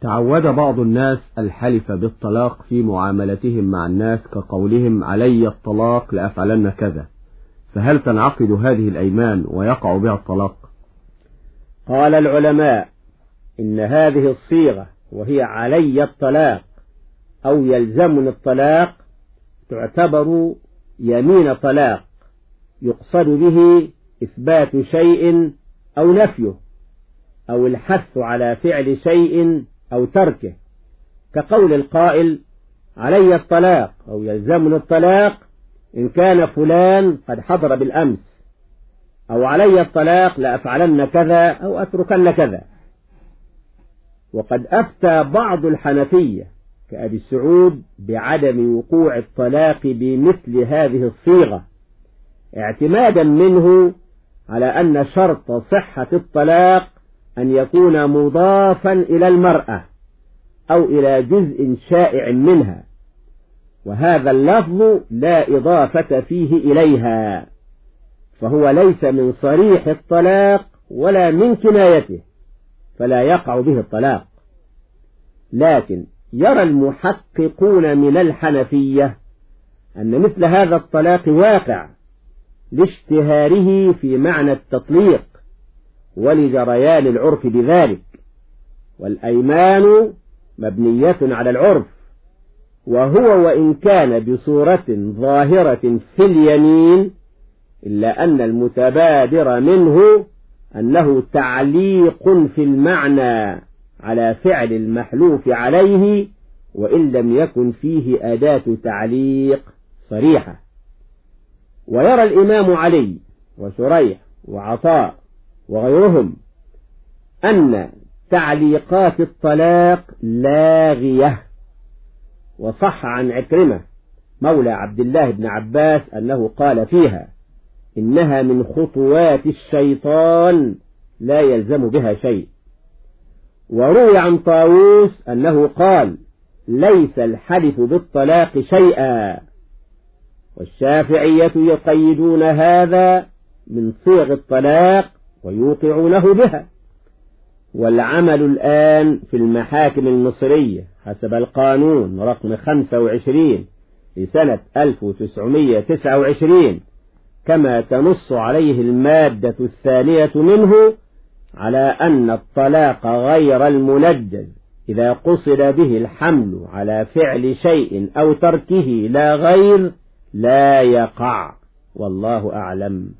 تعود بعض الناس الحلف بالطلاق في معاملتهم مع الناس كقولهم علي الطلاق لأفعلن كذا فهل تنعقد هذه الأيمان ويقع بها الطلاق؟ قال العلماء إن هذه الصيغة وهي علي الطلاق أو يلزمني الطلاق تعتبر يمين طلاق يقصد به إثبات شيء أو نفيه أو الحث على فعل شيء أو تركه. كقول القائل علي الطلاق أو يلزمني الطلاق إن كان فلان قد حضر بالأمس. أو علي الطلاق لأفعلن كذا أو أتركن كذا. وقد أفتى بعض الحنفية كأبي السعود بعدم وقوع الطلاق بمثل هذه الصيغة اعتمادا منه على أن شرط صحة الطلاق أن يكون مضافا إلى المرأة أو إلى جزء شائع منها وهذا اللفظ لا إضافة فيه إليها فهو ليس من صريح الطلاق ولا من كنايته فلا يقع به الطلاق. لكن يرى المحققون من الحنفية أن مثل هذا الطلاق واقع لاشتهاره في معنى التطليق. ولجريان العرف بذلك. والأيمان مبنية على العرف. وهو وإن كان بصورة ظاهرة في اليمين إلا أن المتبادر منه أنه تعليق في المعنى على فعل المحلوف عليه وإن لم يكن فيه أداة تعليق صريحة. ويرى الإمام علي وشريح وعطاء وغيرهم أن تعليقات الطلاق لاغية. وصح عن عكرمة مولى عبد الله بن عباس أنه قال فيها إنها من خطوات الشيطان لا يلزم بها شيء. وروي عن طاووس أنه قال ليس الحلف بالطلاق شيئا. والشافعية يقيدون هذا من صيغ الطلاق ويوقعونه بها. والعمل الآن في المحاكم المصرية حسب القانون رقم 25 لسنة 1929 كما تنص عليه المادة الثانية منه على أن الطلاق غير المنجز إذا قصد به الحمل على فعل شيء أو تركه لا غير لا يقع. والله أعلم.